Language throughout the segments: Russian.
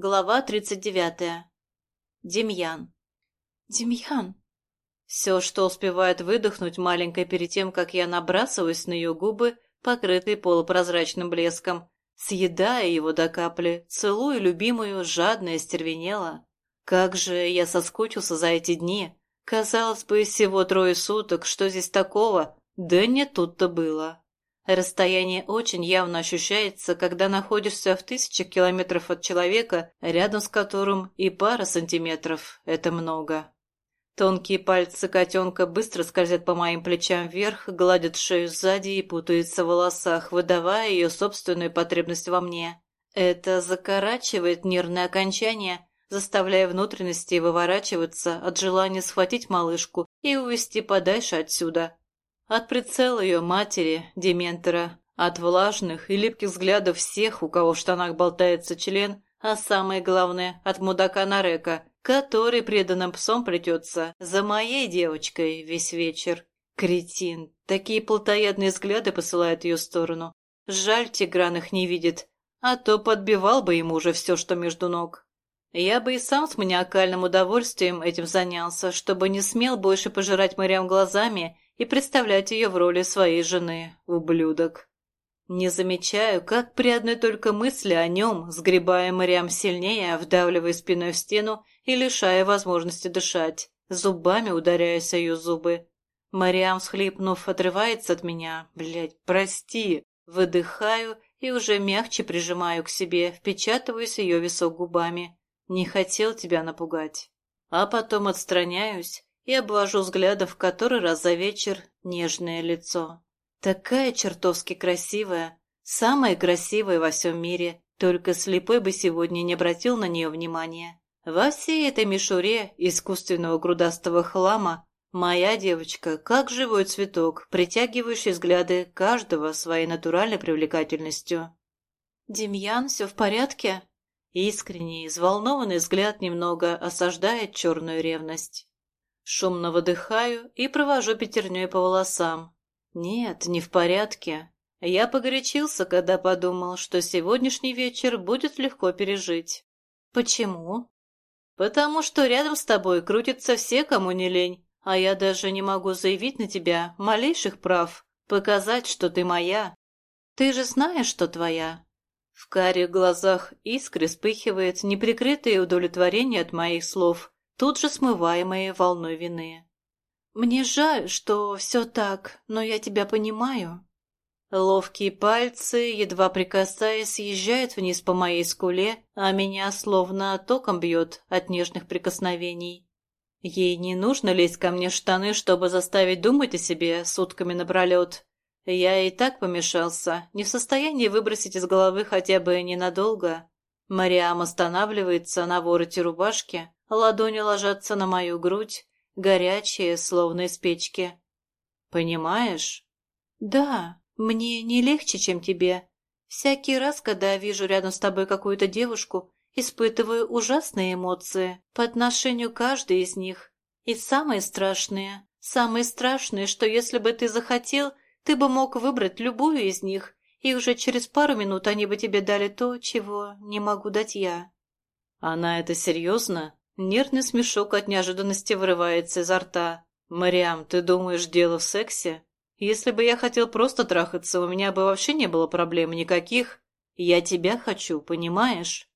Глава тридцать девятая. Демьян. Демьян. Все, что успевает выдохнуть маленькая перед тем, как я набрасываюсь на ее губы, покрытые полупрозрачным блеском, съедая его до капли, целую любимую, жадно и стервенела. Как же я соскучился за эти дни. Казалось бы, всего трое суток, что здесь такого? Да не тут-то было. Расстояние очень явно ощущается, когда находишься в тысячах километров от человека, рядом с которым и пара сантиметров – это много. Тонкие пальцы котенка быстро скользят по моим плечам вверх, гладят шею сзади и путаются в волосах, выдавая ее собственную потребность во мне. Это закорачивает нервное окончание, заставляя внутренности выворачиваться от желания схватить малышку и увести подальше отсюда, от прицела ее матери, Дементора, от влажных и липких взглядов всех, у кого в штанах болтается член, а самое главное, от мудака Нарека, который преданным псом плетется за моей девочкой весь вечер. Кретин, такие плотоядные взгляды посылает ее сторону. Жаль, Тигран их не видит, а то подбивал бы ему уже все, что между ног. Я бы и сам с маниакальным удовольствием этим занялся, чтобы не смел больше пожирать морям глазами и представлять ее в роли своей жены, ублюдок. Не замечаю, как при одной только мысли о нем, сгребая Мариам сильнее, вдавливая спиной в стену и лишая возможности дышать, зубами ударяясь о ее зубы. Мариам, всхлипнув, отрывается от меня. Блядь, прости. Выдыхаю и уже мягче прижимаю к себе, впечатываюсь ее висок губами. Не хотел тебя напугать. А потом отстраняюсь и обвожу взглядом в который раз за вечер нежное лицо. Такая чертовски красивая, самая красивая во всем мире, только слепой бы сегодня не обратил на нее внимания. Во всей этой мишуре искусственного грудастого хлама моя девочка, как живой цветок, притягивающий взгляды каждого своей натуральной привлекательностью. «Демьян, все в порядке?» Искренний, взволнованный взгляд немного осаждает черную ревность. Шумно выдыхаю и провожу пятерней по волосам. Нет, не в порядке. Я погорячился, когда подумал, что сегодняшний вечер будет легко пережить. Почему? Потому что рядом с тобой крутятся все, кому не лень, а я даже не могу заявить на тебя малейших прав, показать, что ты моя. Ты же знаешь, что твоя. В карих глазах искры вспыхивает неприкрытое удовлетворение от моих слов, тут же смываемые волной вины. «Мне жаль, что все так, но я тебя понимаю». Ловкие пальцы, едва прикасаясь, съезжают вниз по моей скуле, а меня словно током бьет от нежных прикосновений. Ей не нужно лезть ко мне в штаны, чтобы заставить думать о себе сутками напролет. Я и так помешался, не в состоянии выбросить из головы хотя бы ненадолго. Мариам останавливается на вороте рубашки, Ладони ложатся на мою грудь, горячие, словно из печки. Понимаешь? Да, мне не легче, чем тебе. Всякий раз, когда вижу рядом с тобой какую-то девушку, испытываю ужасные эмоции по отношению к каждой из них. И самые страшные, самые страшные, что если бы ты захотел, ты бы мог выбрать любую из них, и уже через пару минут они бы тебе дали то, чего не могу дать я. Она это серьезно? Нервный смешок от неожиданности вырывается изо рта. «Мариам, ты думаешь, дело в сексе? Если бы я хотел просто трахаться, у меня бы вообще не было проблем никаких. Я тебя хочу, понимаешь?»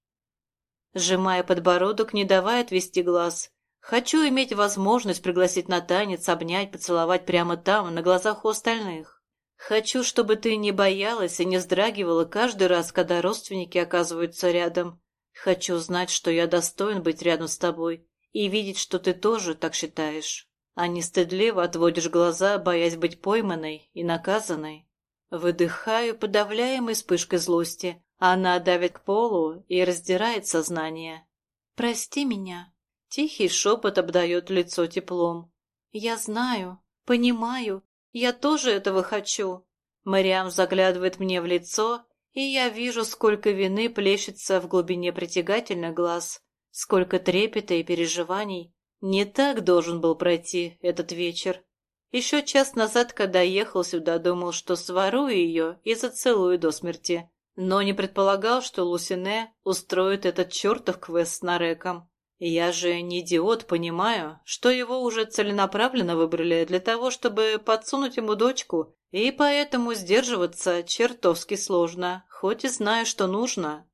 Сжимая подбородок, не давая отвести глаз. Хочу иметь возможность пригласить на танец, обнять, поцеловать прямо там, на глазах у остальных. Хочу, чтобы ты не боялась и не вздрагивала каждый раз, когда родственники оказываются рядом. Хочу знать, что я достоин быть рядом с тобой, и видеть, что ты тоже так считаешь, а не стыдливо отводишь глаза, боясь быть пойманной и наказанной. Выдыхаю, подавляемой вспышкой злости, она давит к полу и раздирает сознание. «Прости меня». Тихий шепот обдает лицо теплом. «Я знаю, понимаю, я тоже этого хочу». Мариам заглядывает мне в лицо и я вижу, сколько вины плещется в глубине притягательных глаз, сколько трепета и переживаний. Не так должен был пройти этот вечер. Еще час назад, когда ехал сюда, думал, что сворую ее и зацелую до смерти. но не предполагал, что Лусине устроит этот чертов квест с Нареком. Я же не идиот, понимаю, что его уже целенаправленно выбрали для того, чтобы подсунуть ему дочку, и поэтому сдерживаться чертовски сложно, хоть и знаю, что нужно.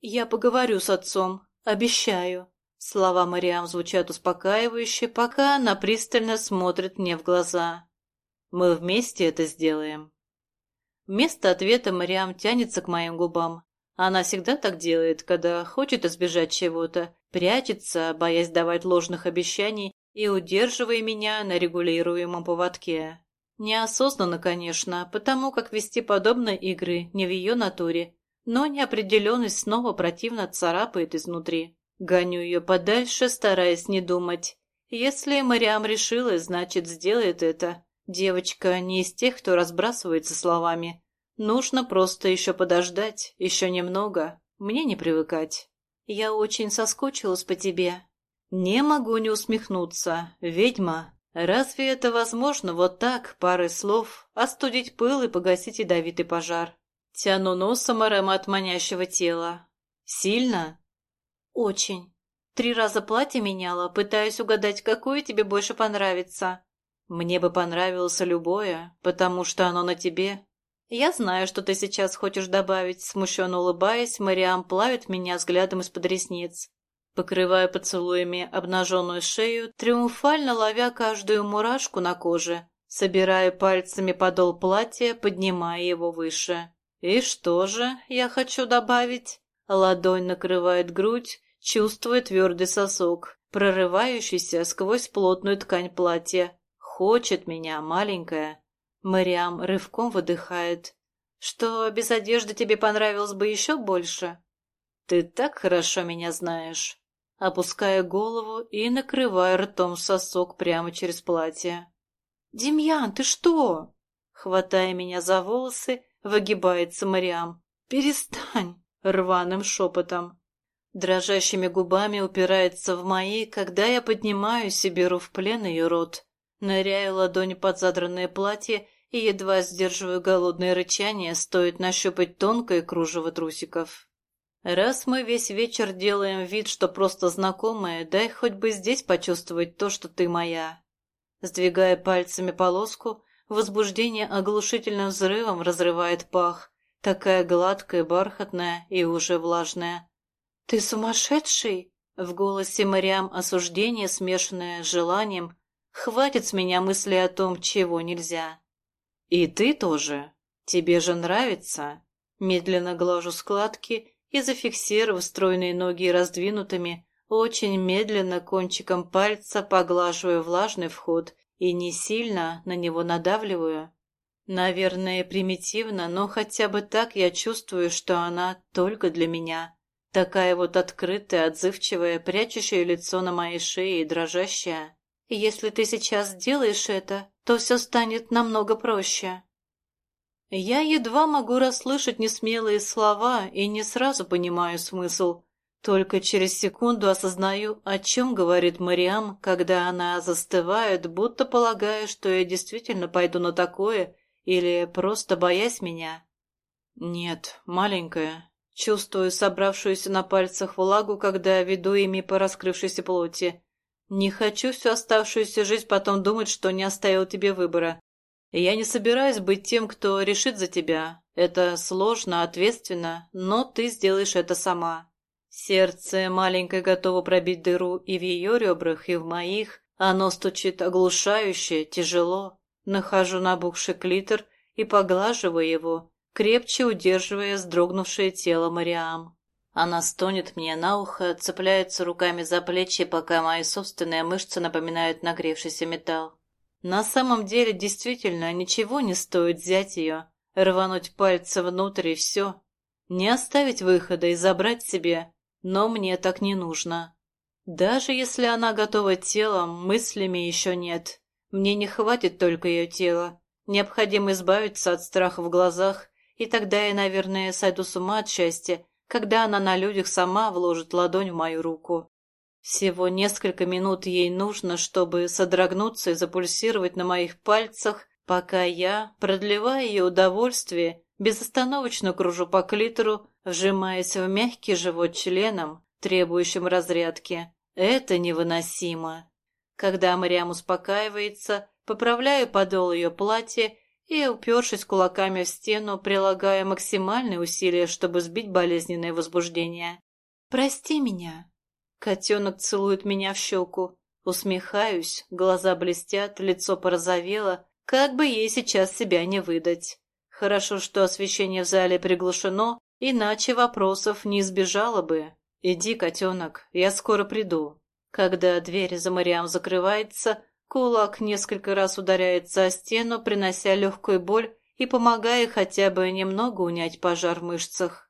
Я поговорю с отцом, обещаю. Слова Мариам звучат успокаивающе, пока она пристально смотрит мне в глаза. Мы вместе это сделаем. Вместо ответа Мариам тянется к моим губам. Она всегда так делает, когда хочет избежать чего-то, прячется, боясь давать ложных обещаний и удерживая меня на регулируемом поводке. Неосознанно, конечно, потому как вести подобные игры не в ее натуре, но неопределенность снова противно царапает изнутри. Гоню ее подальше, стараясь не думать. Если Мариам решила, значит, сделает это. Девочка не из тех, кто разбрасывается словами. Нужно просто еще подождать, еще немного. Мне не привыкать. Я очень соскучилась по тебе. Не могу не усмехнуться. Ведьма, разве это возможно вот так, парой слов, остудить пыл и погасить ядовитый пожар? Тяну носом аромат манящего тела. Сильно? Очень. Три раза платье меняла, пытаясь угадать, какое тебе больше понравится. Мне бы понравилось любое, потому что оно на тебе. Я знаю, что ты сейчас хочешь добавить, смущенно улыбаясь, Мариам плавит меня взглядом из-под ресниц. Покрывая поцелуями обнаженную шею, триумфально ловя каждую мурашку на коже, собирая пальцами подол платья, поднимая его выше. И что же я хочу добавить? Ладонь накрывает грудь, чувствуя твердый сосок, прорывающийся сквозь плотную ткань платья. Хочет меня, маленькая. Мариам рывком выдыхает. Что, без одежды тебе понравилось бы еще больше? Ты так хорошо меня знаешь. Опуская голову и накрывая ртом сосок прямо через платье. «Демьян, ты что?» Хватая меня за волосы, выгибается Мариам. «Перестань!» рваным шепотом. Дрожащими губами упирается в мои, когда я поднимаюсь и беру в плен ее рот. Ныряю ладони под задранное платье и едва сдерживаю голодное рычание, стоит нащупать тонкое кружево трусиков. Раз мы весь вечер делаем вид, что просто знакомые, дай хоть бы здесь почувствовать то, что ты моя. Сдвигая пальцами полоску, возбуждение оглушительным взрывом разрывает пах, такая гладкая, бархатная и уже влажная. «Ты сумасшедший?» В голосе Мариам осуждение, смешанное с желанием, Хватит с меня мысли о том, чего нельзя. И ты тоже. Тебе же нравится. Медленно глажу складки и, зафиксировав стройные ноги раздвинутыми, очень медленно кончиком пальца поглаживаю влажный вход и не сильно на него надавливаю. Наверное, примитивно, но хотя бы так я чувствую, что она только для меня. Такая вот открытая, отзывчивая, прячущая лицо на моей шее и дрожащая. Если ты сейчас сделаешь это, то все станет намного проще. Я едва могу расслышать несмелые слова и не сразу понимаю смысл. Только через секунду осознаю, о чем говорит Мариам, когда она застывает, будто полагая, что я действительно пойду на такое или просто боясь меня. Нет, маленькая. Чувствую собравшуюся на пальцах влагу, когда веду ими по раскрывшейся плоти. Не хочу всю оставшуюся жизнь потом думать, что не оставил тебе выбора. Я не собираюсь быть тем, кто решит за тебя. Это сложно, ответственно, но ты сделаешь это сама. Сердце маленькое готово пробить дыру и в ее ребрах, и в моих. Оно стучит оглушающе, тяжело. Нахожу набухший клитор и поглаживаю его, крепче удерживая сдрогнувшее тело Мариам. Она стонет мне на ухо, цепляется руками за плечи, пока мои собственные мышцы напоминают нагревшийся металл. На самом деле, действительно, ничего не стоит взять ее, рвануть пальцы внутрь и все. Не оставить выхода и забрать себе, но мне так не нужно. Даже если она готова телом, мыслями еще нет. Мне не хватит только ее тела. Необходимо избавиться от страха в глазах, и тогда я, наверное, сойду с ума от счастья, когда она на людях сама вложит ладонь в мою руку. Всего несколько минут ей нужно, чтобы содрогнуться и запульсировать на моих пальцах, пока я, продлевая ее удовольствие, безостановочно кружу по клитору, вжимаясь в мягкий живот членом, требующим разрядки. Это невыносимо. Когда Мариам успокаивается, поправляю подол ее платья и, упершись кулаками в стену, прилагаю максимальные усилия, чтобы сбить болезненное возбуждение. «Прости меня». Котенок целует меня в щеку. Усмехаюсь, глаза блестят, лицо порозовело, как бы ей сейчас себя не выдать. Хорошо, что освещение в зале приглушено, иначе вопросов не избежало бы. «Иди, котенок, я скоро приду». Когда дверь за Мариам закрывается, кулак несколько раз ударяется о стену, принося легкую боль и помогая хотя бы немного унять пожар в мышцах.